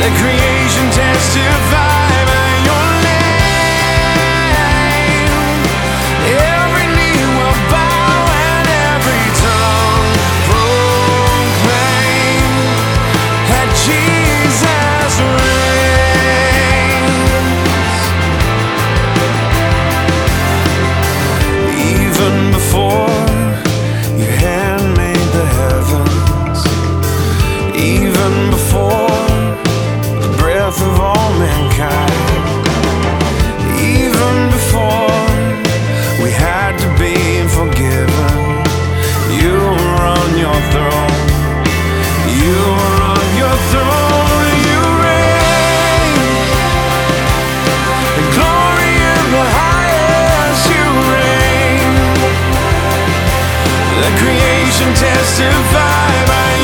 Let creation testify creation testify